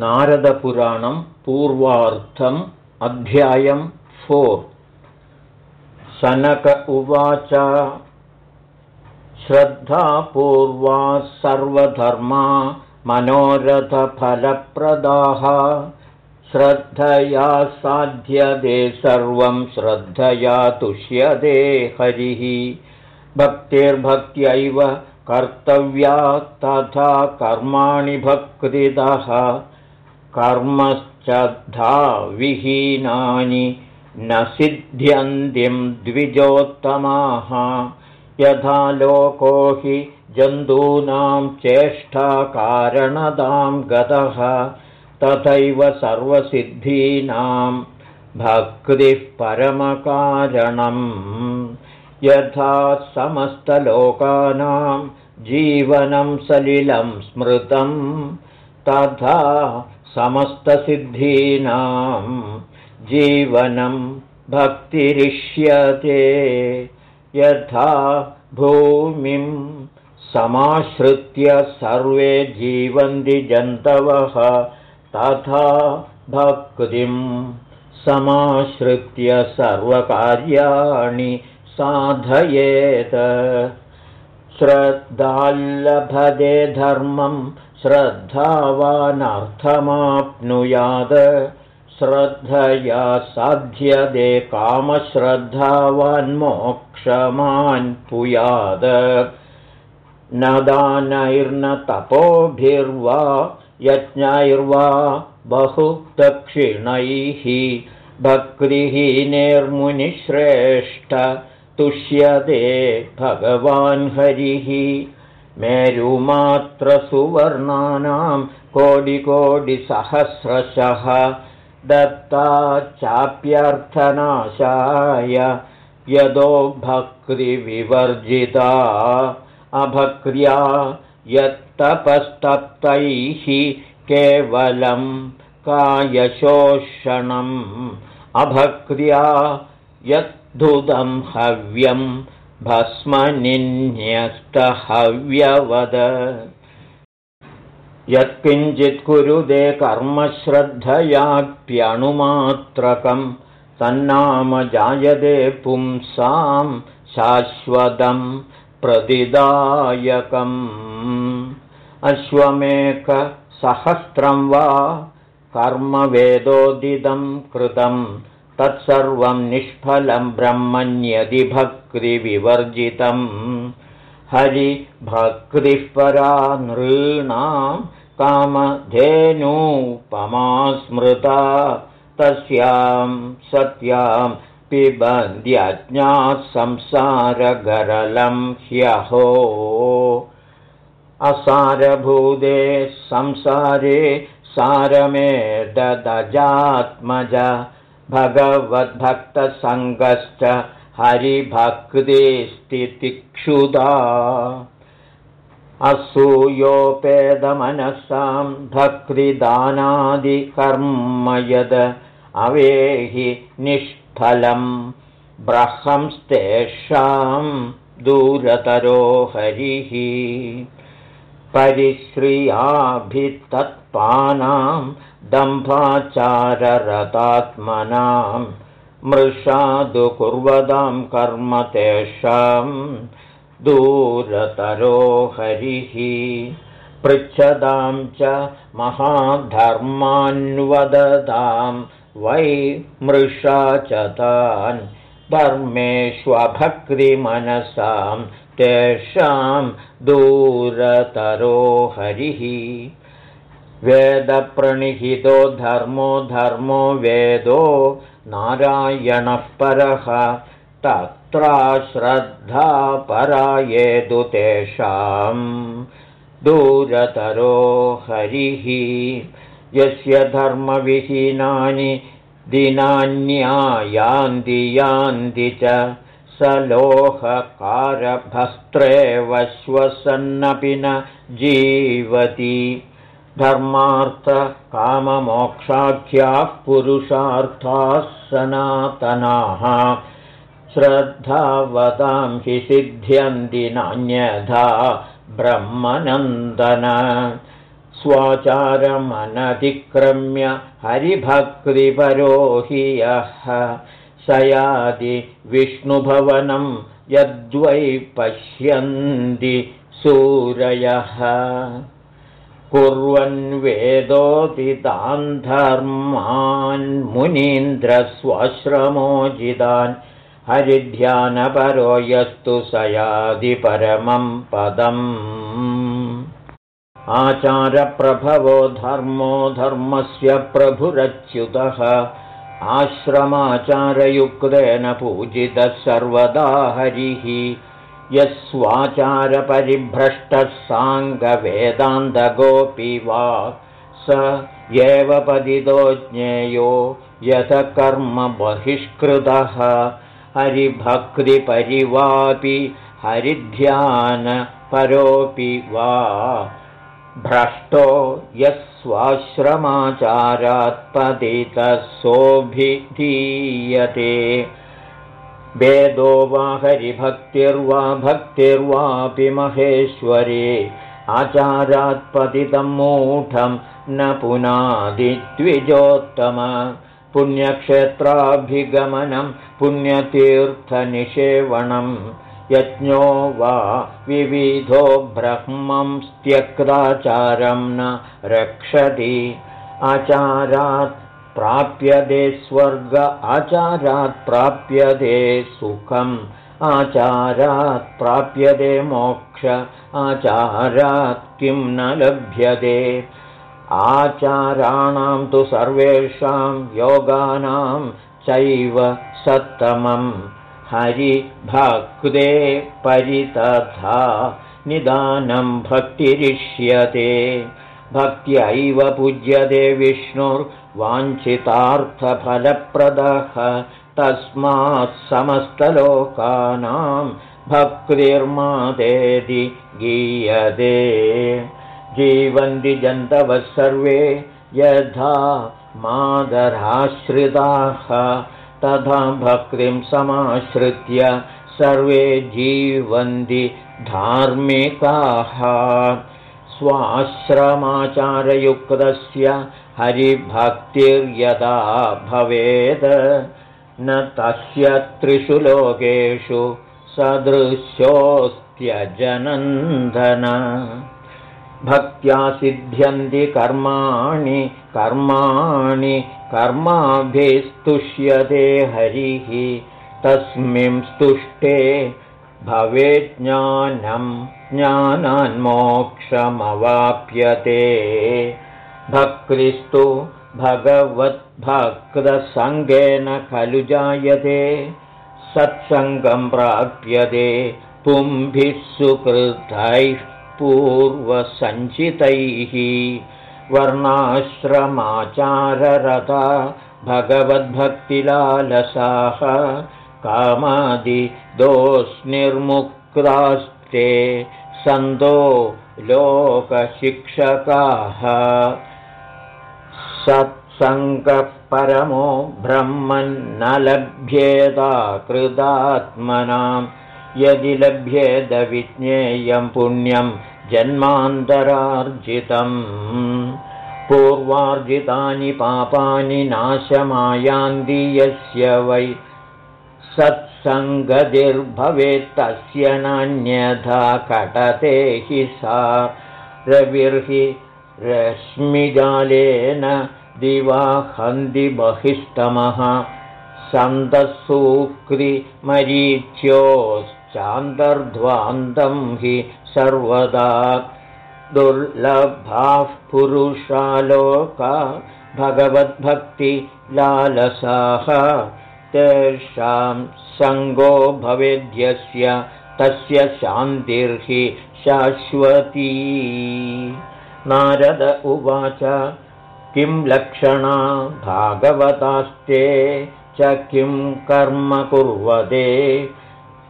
नारदपुराणं पूर्वार्थम् अध्यायं फोर्। सनक उवाच श्रद्धापूर्वा सर्वधर्मा मनोरथफलप्रदाः। श्रद्धया साध्यते सर्वं श्रद्धया तुष्यते हरिः। भक्तिर्भक्त्यैव कर्तव्या तथा कर्माणि भक्तिदः कर्मश्चद्धा विहीनानि न सिद्ध्यन्तिं द्विजोत्तमाः। यथा लोको हि जन्तूनां चेष्टाकारणदां गतः तथैव सर्वसिद्धीनां भक्तिः परमकारणम्। यथा समस्तलोकानां जीवनं सलिलं स्मृतं तथा समस्तसिद्धीनां जीवनं भक्तिरिष्यते। यथा भूमिं समाश्रित्य सर्वे जीवन्ति जन्तवः तथा भक्तिं समाश्रित्य सर्वकार्याणि साधयेत्। श्रद्धाल्लभते धर्मं श्रद्धावानर्थमाप्नुयात् श्रद्धया साध्यते कामश्रद्धावान्मोक्षमान् पुयाद। न दानैर्न तपोभिर्वा यज्ञैर्वा बहुदक्षिणैः। भक्तिहीनेर्मुनिश्रेष्ठ तुष्यते भगवान् हरिः मेरुमात्रसुवर्णानां कोटिकोटिसहस्रशः दत्ता चाप्यर्थनाशाय यदो भक्तिविवर्जिता अभक्र्या यत्तपस्तप्तैः केवलं कायशोषणम् अभक्र्या यद्धुदं हव्यं भस्मनिन्यस्तहव्यवद। यत्किञ्चित् कुरुदे कर्मश्रद्धयाप्यणुमात्रकं तन्नाम जायते पुंसां शाश्वतं प्रतिदायकम्। अश्वमेकसहस्रं वा कर्मवेदोदितं कृतं तत्सर्वं निष्फलं ब्रह्मण्यधिभक्तिविवर्जितं। हरिभक्तिः परा नृणां कामधेनूपमा स्मृता तस्यां सत्यां पिबन्ध्यज्ञात् संसारगरलं ह्यहो। असारभूते संसारे सारमे ददजात्मज भगवद्भक्तसङ्गश्च हरिभक्तिस्थितिक्षुदा। असूयोपेदमनसां भक्तिदानादिकर्म यद अवेहि निष्फलं ब्रह्मंस्तेषां दूरतरो हरिः परिश्रियाभितत्पानां दम्भाचाररतात्मनां मृषादु कुर्वदां कर्म तेषां दूरतरो हरिः पृच्छदां च महाधर्मान्वदतां वै मृषा च तान् धर्मेष्वभक्तिमनसां तेषां दूरतरो हरिः। वेदप्रणिहितो धर्मो धर्मो वेदो नारायणः परः तत्रा श्रद्धा परायेदु तेषां दूरतरो हरिः। यस्य धर्मविहीनानि दिनान्यायान्ति यान्ति च स लोहकारभस्त्रेवश्वसन्नपि न जीवति। धर्मार्थकाममोक्षाख्याः पुरुषार्थाः सनातनाः। श्रद्धावतां हि सिद्ध्यन्ति नान्यथा ब्रह्मनन्दन। स्वाचारमनतिक्रम्य हरिभक्तिपरो हि यः स यादि विष्णुभवनं यद्वै पश्यन्ति सूरयः। कुर्वन् वेदोदितान् धर्मान् मुनीन्द्रस्वश्रमोजितान् हरिध्यानपरो यस्तु स यादिपरमं पदम्। आचारप्रभवो धर्मो धर्मस्य प्रभुरच्युतः आश्रमाचारयुक्तेन पूजितः सर्वदा हरिः। यस्वाचारपरिभ्रष्टः साङ्गवेदान्तगोऽपि वा स एव पतितो ज्ञेयो यथ कर्म बहिष्कृतः। हरिभक्तिपरिवापि हरिध्यानपरोऽपि वा भ्रष्टो यस्वाश्रमाचारात्पतितसोऽभिधीयते वेदो वा हरिभक्तिर्वा भक्तिर्वापि महेश्वरे आचारात्पतितं मूढं न पुनादिद्विजोत्तम। पुण्यक्षेत्राभिगमनं पुण्यतीर्थनिषेवणम् यज्ञो वा विविधो ब्रह्मं त्यक्ताचारं न रक्षति। आचारात् प्राप्यते स्वर्ग आचारात् प्राप्यते सुखम्। आचारात् प्राप्यते मोक्ष आचारात् किं न लभ्यते। आचाराणां तु सर्वेषां योगानां चैव सत्तमम् हरिभक्ते परितथा निदानं भक्तिरिष्यते। भक्त्यैव पूज्यते विष्णुर्वाञ्छितार्थफलप्रदः। तस्मात् समस्तलोकानां भक्तिर्मादेति गीयते। जीवन्ति जन्तवः सर्वे यथा मादराश्रिताः तथा भक्तिं समाश्रित्य सर्वे जीवन्ति धार्मिकाः। स्वाश्रमाचारयुक्तस्य हरिभक्तिर्यदा भवेत् न तस्य त्रिषु लोकेषु सदृश्योऽस्त्यजनन्दन। भक्त्या सिद्ध्यन्ति कर्माणि कर्माणि कर्माभिस्तुष्यते हरिः। तस्मिं स्तुष्टे भवेज्ञानं ज्ञानान्मोक्षमवाप्यते। भक्तिस्तु भगवद्भक्तसङ्गेन खलु जायते। सत्सङ्गं प्राप्यते पुंभिः सुकृतैः पूर्वसञ्चितैः वर्णाश्रमाचाररता भगवद्भक्तिलालसाः कामादिदोष्निर्मुक्तास्ते सन्तो लोकशिक्षकाः। सत्सङ्गः परमो ब्रह्मन्न लभ्येता कृदात्मनां यदि लभ्येदविज्ञेयं पुण्यं जन्मान्तरार्जितम्। पूर्वार्जितानि पापानि नाशमायान्ति यस्य वै सत्सङ्गतिर्भवेत्तस्य नान्यथा कटते हि सा। रविर्हि रश्मिजालेन दिवाहन्ति बहिष्टमः सन्तसूक्रिमरीच्योश्चान्तर्ध्वान्तं हि सर्वदा दुर्लभाः पुरुषालोका भगवद्भक्तिलालसाः तेषां सङ्गो भवेद्यस्य तस्य शान्तिर्हि शाश्वती। नारद उवाच किं लक्षणा भागवतास्ते च किं कर्म कुर्वते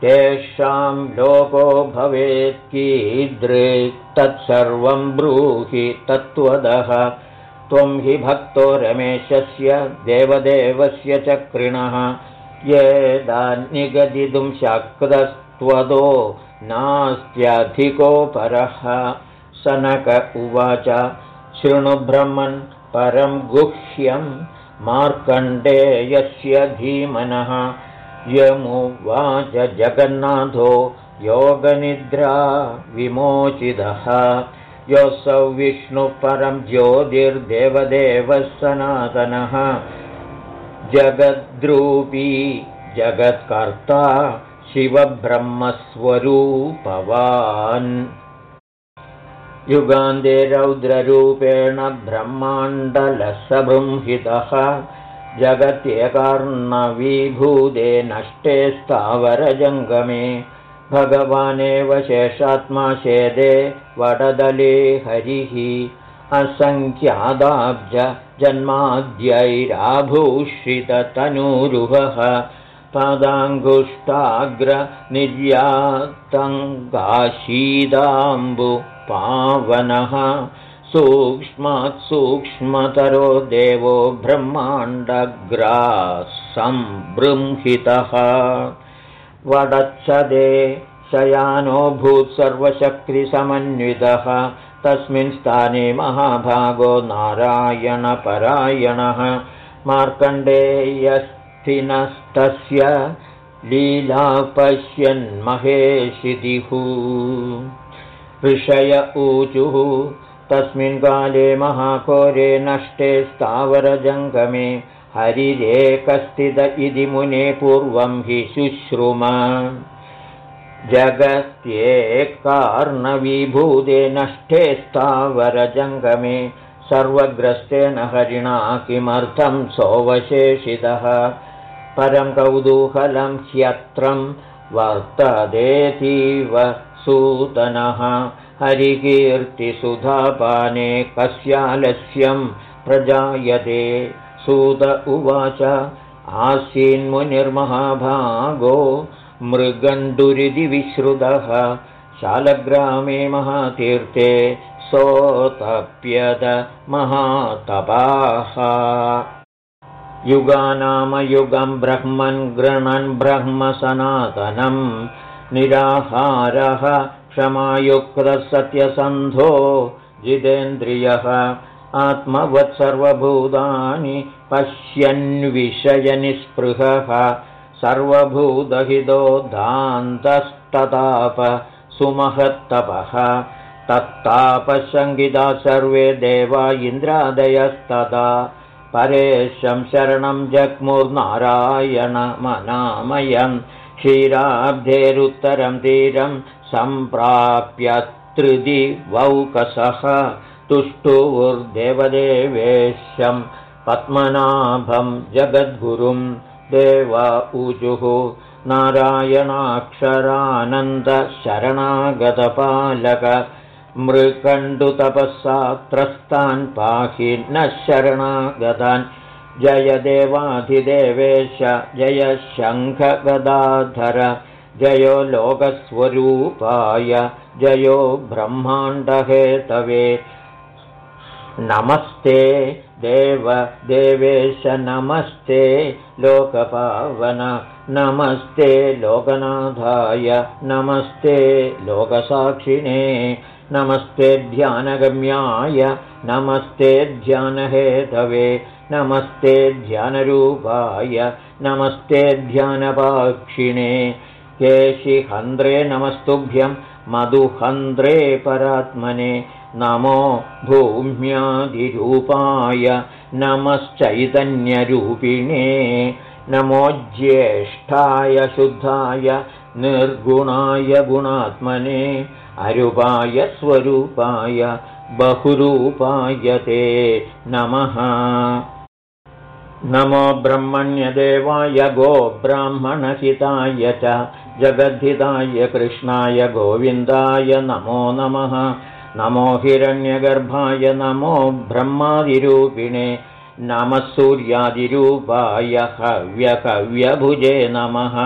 तेषां लोको भवेत् कीदृक्तत्सर्वं ब्रूहि तत्त्वदः। त्वं हि भक्तो रमेशस्य देवदेवस्य चक्रिणः येदान्निगदितुं शक्तस्त्वदो नास्त्यधिकोपरः सनक उवाच शृणुब्रह्मन् परं गुह्यं मार्कण्डेयस्य धीमनः यमुवाच जगन्नाथो योगनिद्रा विमोचितः। योऽसौ विष्णुपरं ज्योतिर्देवदेवः सनातनः जगद्रूपी जगत्कर्ता शिवब्रह्मस्वरूपवान्। युगान्ते रौद्ररूपेण ब्रह्माण्डलसबृंहितः जगत्येकार्णवीभूते नष्टे स्थावरजङ्गमे। भगवानेव शेषात्मा शेदे वडदले हरिः। असङ्ख्यादाब्ज जन्माद्यैराभूषिततनूरुहः। पादाङ्गुष्टाग्रनिर्यातङ्गाशीदाम्बु पावनः सूक्ष्मात् सूक्ष्मतरो देवो ब्रह्माण्डग्रासम्बृंहितः वडच्छदे शयानो सर्वशक्तिसमन्वितः। तस्मिन् स्थाने महाभागो नारायणपरायणः। मार्कण्डेयस्थिनस्तस्य लीला पश्यन्महेशितिः ऋषय ऊचुः तस्मिन् काले महाकोरे नष्टे स्थावरजङ्गमे हरिरेकस्थित इति मुने पूर्वं हि शुश्रुम। जगत्येकार्णवीभूते नष्टे स्थावरजङ्गमे सर्वग्रस्तेन हरिणा किमर्थं सोऽवशेषितः परं कौतूहलं ह्यत्रं वर्तदेतीव सूतनः हरिकीर्तिसुधापाने कस्यालस्यं प्रजायते। सूत उवाच आसीन्मुनिर्महाभागो मृगण्डुरिति विश्रुतः शालग्रामे महातीर्थे सोतप्यद महातपाः। युगानामयुगं ब्रह्मन् गृणन् ब्रह्मसनातनं निराहारः क्षमायुक्तः सत्यसन्धो जितेन्द्रियः आत्मवत्सर्वभूतानि पश्यन्विषयनिःस्पृहः सर्वभूतहितो दान्तस्तताप सुमहत्तपः तत्तापशङ्गिता सर्वे देवा इन्द्रादयस्तदा परेशं शरणं जग्मुर्नारायणमनामयं क्षीराब्धेरुत्तरं तीरं सम्प्राप्य त्रिदिवौकसः तुष्टुवुर्देवदेवेश्यं पद्मनाभं जगद्गुरुं देव ऊजुः नारायणाक्षरानन्दशरणागतपालक मृकण्डुतपःसा त्रस्तान् पाहि नः शरणागतान्। जय देवाधिदेवेश जय शङ्खगदाधर जयो लोकस्वरूपाय जयो ब्रह्माण्डहेतवे। नमस्ते देव देवेश नमस्ते लोकपावन नमस्ते लोकनाथाय नमस्ते लोकसाक्षिणे नमस्ते ध्यानगम्याय नमस्ते ध्यानहेतवे नमस्ते ध्यानरूपाय नमस्ते ध्यानपाक्षिणे केशिहन्द्रे नमस्तुभ्यं मधुहन्द्रे परात्मने नमो भूम्यादिरूपाय नमश्चैतन्यरूपिणे नमो ज्येष्ठाय शुद्धाय निर्गुणाय गुणात्मने अरूपाय स्वरूपाय बहुरूपाय ते नमः। नमो ब्रह्मण्यदेवाय गोब्राह्मणहिताय च जगद्धिताय कृष्णाय गोविन्दाय नमो नमः। नमो हिरण्यगर्भाय नमो ब्रह्मादिरूपिणे नमः सूर्यादिरूपाय हव्यकव्यभुजे नमः।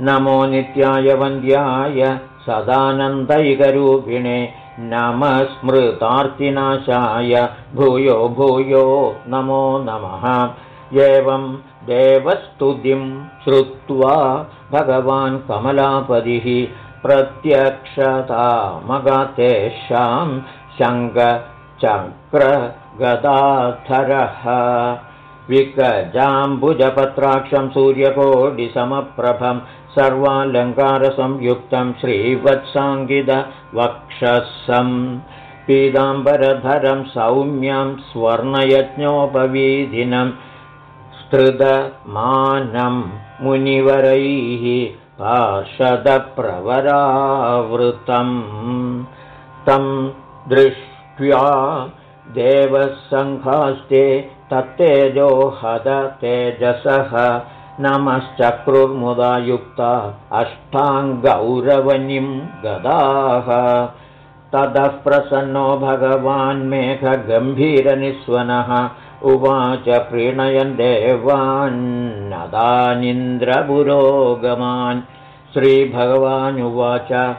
नमो नित्याय वन्द्याय सदानन्दैकरूपिणे नमः स्मृतार्तिनाशाय भूयो भूयो नमो नमः। एवं देवस्तुतिं श्रुत्वा भगवान् कमलापदिः प्रत्यक्षतामगतेषां शङ्गचक्रगदाधरः चक्रगदाधरः विकजाम्बुजपत्राक्षं सूर्यकोटिसमप्रभं सर्वालङ्कारसंयुक्तं श्रीवत्साङ्गिदवक्षसं पीताम्बरधरं सौम्यं स्वर्णयज्ञोपवीधिनं स्तृतमानं मुनिवरैः पार्षदप्रवरावृतम् तं दृष्ट्वा देवसङ्घास्ते तत्तेजो हद तेजसः नमश्चक्रुर्मुदा युक्ता अष्टाङ्गौरवनिं गदाः। ततः प्रसन्नो भगवान्मेघगम्भीरनिस्वनः उवाच प्रीणयन् देवान्नदानिन्द्रपुरोगमान् श्रीभगवानुवाच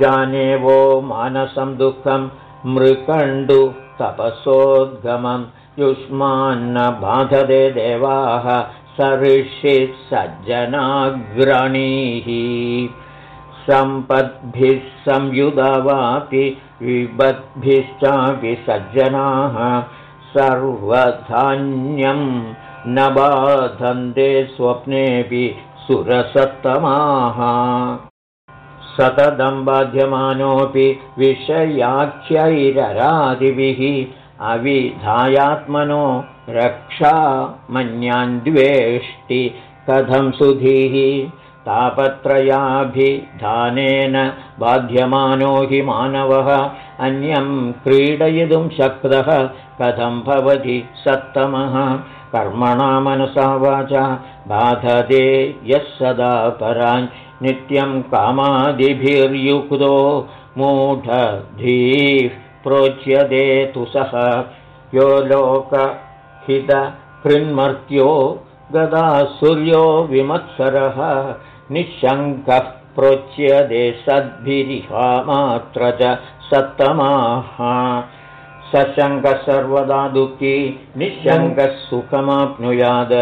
जाने वो मानसं दुःखं मृकण्डु तपसोद्गमं। युष्मान्न बाधते देवाः सज्जनाग्रणीः। सम्पद्भिः संयुधवापि विबद्भिश्चापि सज्जनाः सर्वधान्यं न बाधन्ते स्वप्नेऽपि सुरसत्तमाः। सततं बाध्यमानोऽपि विषयाख्यैररादिभिः अविधायात्मनो रक्षा मन्यान्द्वेष्टि कथं सुधीः तापत्रयाभिधानेन बाध्यमानो हि मानवः अन्यं क्रीडयितुं शक्तः कथं भवति सत्तमः। कर्मणा मनसा वाचा बाधते यः सदा परान्। नित्यं कामादिभिर्युक्तो मूढधीः प्रोच्यते तु सः। यो लोकहितकृन्मर्त्यो गदा सूर्यो विमत्सरः निःशङ्कः प्रोच्यते सद्भिरिहामात्र च सत्तमाः। सशङ्कः सर्वदा दुःखी निःशङ्कः सुखमाप्नुयाद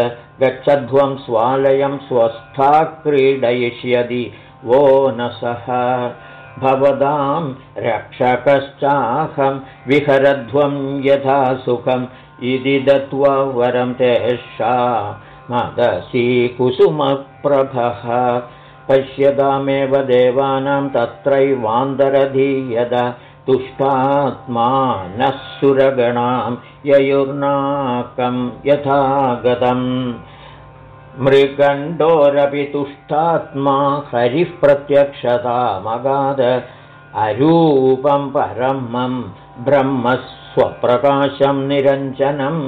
गच्छध्वं स्वालयं स्वस्था क्रीडयिष्यति वो न सः। भवदां रक्षकश्चाहं विहरध्वं यथा सुखम् इति दत्त्वा वरं तेषा मदसी कुसुमप्रभः पश्यतामेव देवानां तत्रैवान्दरधीयद तुष्टात्मा नः सुरगणां ययुर्नाकं यथा गतम् मृगण्डोरपि तुष्टात्मा हरिः प्रत्यक्षतामगाद अरूपं परमं ब्रह्मस्वप्रकाशं निरञ्जनम्।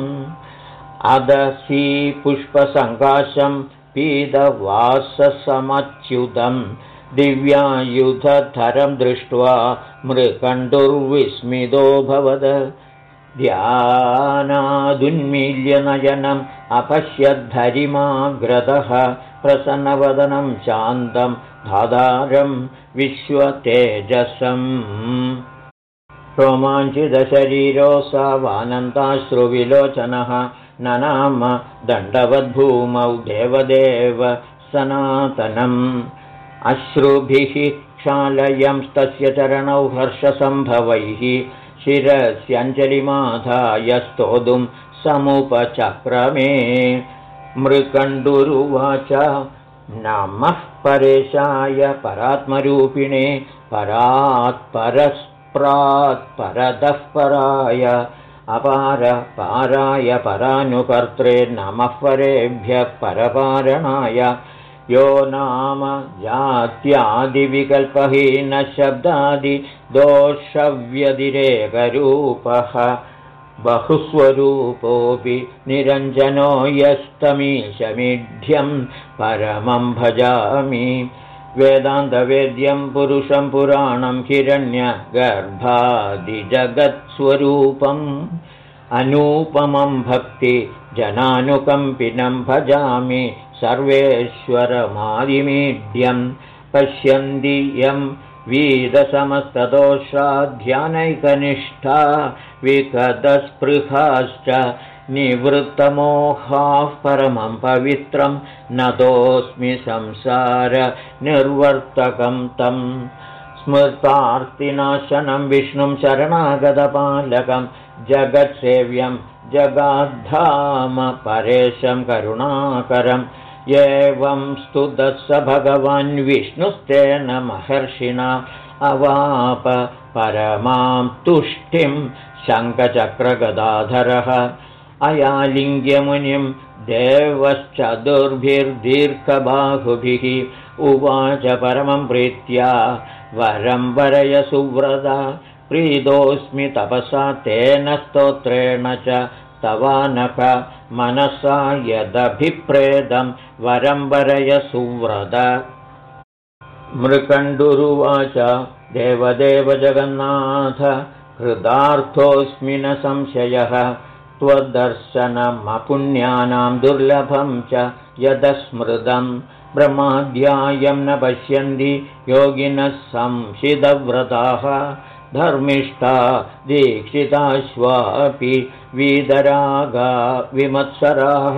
अदसी पुष्पसङ्काशं पीतवाससमच्युतम् दिव्यायुधधरं दृष्ट्वा मृकण्डुर्विस्मितोऽभवद ध्यानादुन्मील्यनयनम् अपश्यद्धरिमाग्रतः प्रसन्नवदनं शान्तं धाधारं विश्वतेजसम्। रोमाञ्चितशरीरोऽसावानन्दाश्रुविलोचनः ननाम दण्डवद्भूमौ देवदेव सनातनम्। अश्रुभिः क्षालयंस्तस्य चरणौ हर्षसम्भवैः शिरस्यञ्जलिमाधाय स्तोतुं समुपचक्रमे। मृकण्डुरुवाच नमः परेशाय परात्मरूपिणे परात्परस्प्रात्परतः पराय अपार पाराय परानुकर्त्रे नमः परेभ्यः परपारणाय। यो नाम जात्यादिविकल्पहीनशब्दादिदोषव्यतिरेकरूपः बहुस्वरूपोऽपि निरञ्जनो यस्तमीशमिढ्यं परमं भजामि वेदान्तवेद्यं पुरुषं पुराणं हिरण्यगर्भादिजगत्स्वरूपम् अनूपमं भक्ति जनानुकम्पिनं भजामि सर्वेश्वरमादिमीड्यं पश्यन्ति यं वीदसमस्तदोषाध्यानैकनिष्ठा विकदस्पृहाश्च निवृत्तमोहाः परमं पवित्रं नतोऽस्मि संसार निर्वर्तकं तं। स्मृतार्तिनाशनं विष्णुं शरणागतपालकं जगत्सेव्यं जगाद्धाम परेशं करुणाकरम् एवं स्तुतः स भगवान् विष्णुस्तेन महर्षिणा अवाप परमां तुष्टिं शङ्खचक्रगदाधरः अयालिङ्ग्यमुनिं देवश्चतुर्भिर्दीर्घबाहुभिः उवाच परमं प्रीत्या वरं वरय सुव्रता प्रीतोऽस्मि तपसा तेन स्तोत्रेण च तवानक मनसा यदभिप्रेदं वरं वरय सुव्रत। मृकण्डुरुवाच देवदेव जगन्नाथ हृदार्थोऽस्मि न संशयः त्वदर्शनमपुण्यानां दुर्लभं च यदस्मृतं ब्रह्माध्यायं न पश्यन्ति योगिनः संशिदव्रताः धर्मिष्ठा दीक्षिताश्वापि वीदरागा विमत्सराः।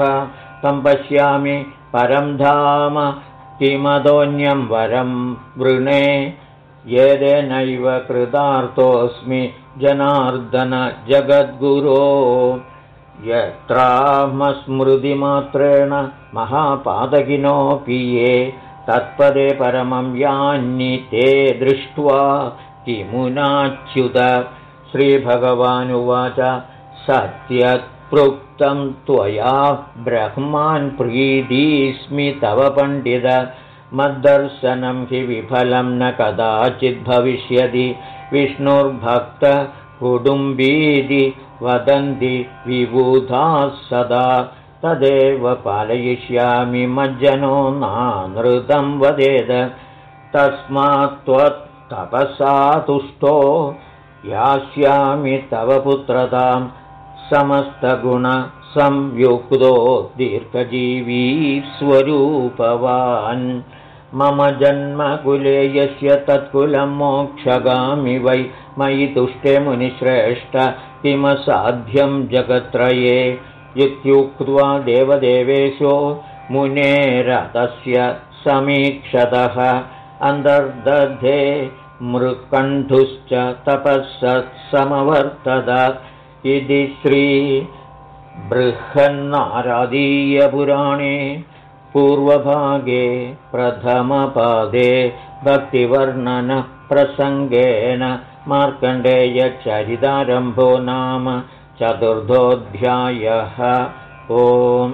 तं पश्यामि परं धाम किमदोन्यं वरं वृणे। येदेनैव कृतार्थोऽस्मि जनार्दन जगद्गुरो यत्रामस्मृतिमात्रेण महापादकिनोऽपि ये तत्पदे परमं यान्नि ते दृष्ट्वा किमुनाच्युत श्रीभगवानुवाच सत्यत्पृक्तं त्वया ब्रह्मान् प्रीतिस्मि तव पण्डित मद्दर्शनं हि विफलं न कदाचिद्भविष्यति विष्णुर्भक्तकुटुम्बीति वदन्ति विबुधाः सदा। तदेव पालयिष्यामि मज्जनो नानृतं वदेद। तस्मात् त्वत्तपसा तुष्टो। यास्यामि तव पुत्रतां समस्तगुणसंयुक्तो दीर्घजीवी स्वरूपवान् मम जन्मकुले यस्य तत्कुलं मोक्षगामि वै। मयि तुष्टे मुनिश्रेष्ठ किमसाध्यं जगत्त्रये इत्युक्त्वा देवदेवेशो मुनेरतस्य समीक्षतः अन्तर्दधे मृत्कण्ठुश्च तपःसत्समवर्तत इति श्रीबृहन्नारादीयपुराणे पूर्वभागे प्रथमपादे भक्तिवर्णनप्रसङ्गेन मार्कण्डेयचरितारम्भो नाम चतुर्थोऽध्यायः। ओम्